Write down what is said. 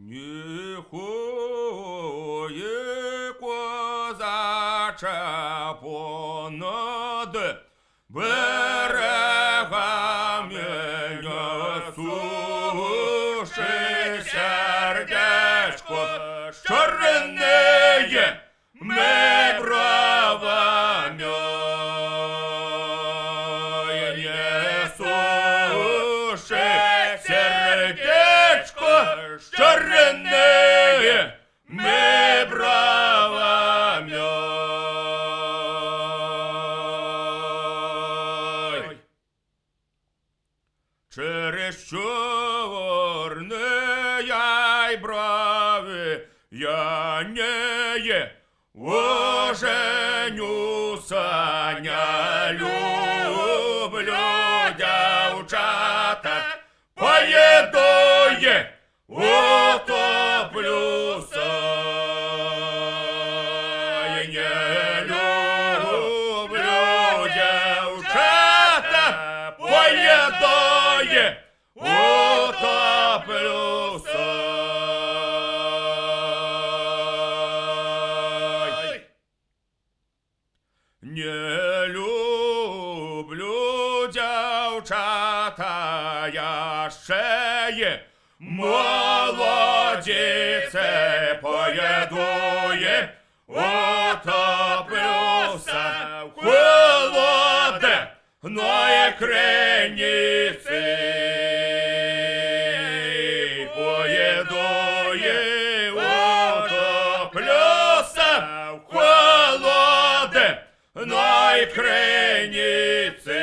Ніхує козача понад берегами не сердечко, що що ренеє ми бровами. Через чорне я й брави я не є оженюся, не люблю дівчата, не люблю дівчата, я ще є молодіце поєдує, ної криниці. Поєдує, утоплюся в холоде, ной криниці.